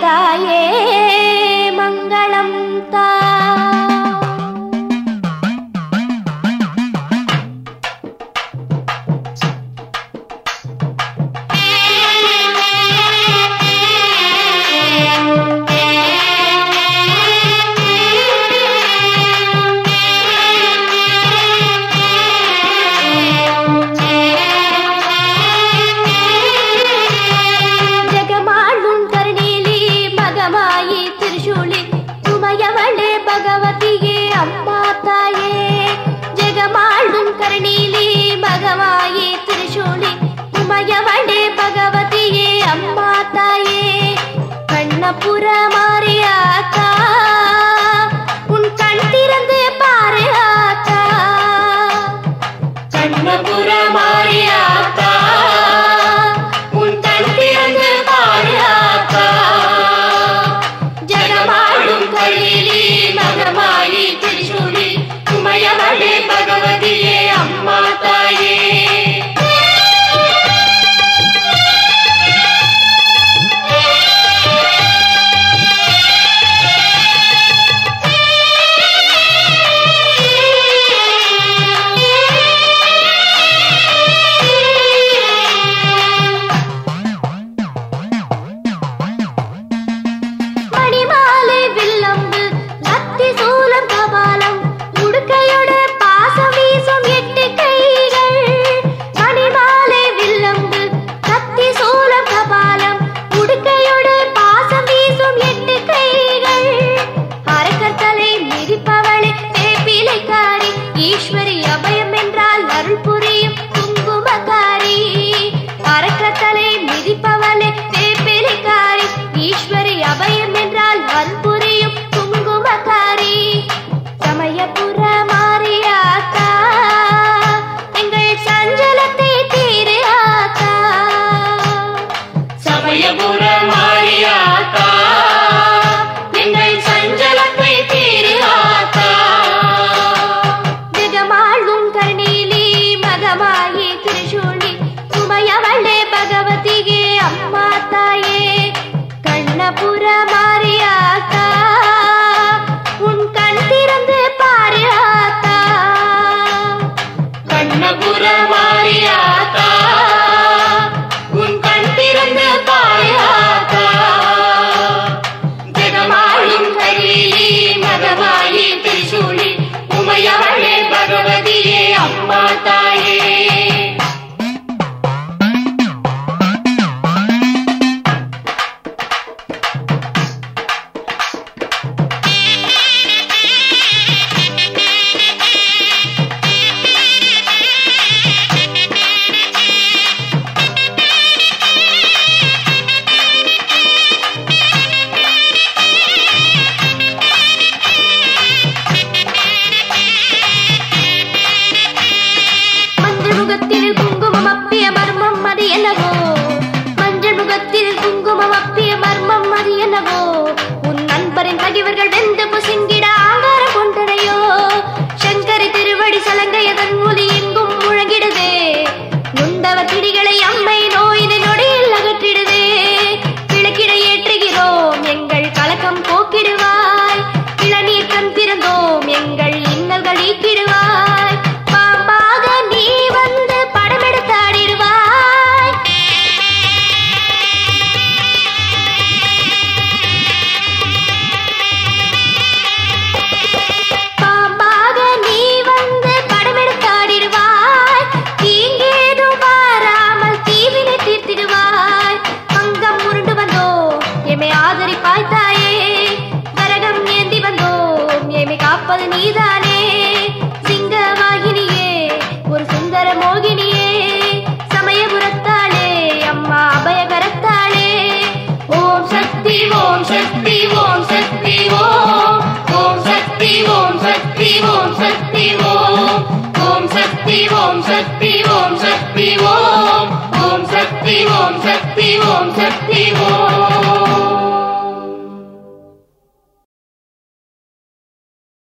ताये मङ्गलं ता pura माता சக்தி ஓம் ஓம் சக்தி ஓம் சக்தி ஓம் சக்தி ஓம் ஓம் சக்தி ஓம் சக்தி ஓம் சக்தி ஓம் ஓம் சக்தி ஓம் சக்தி ஓம் சக்தி ஓம்.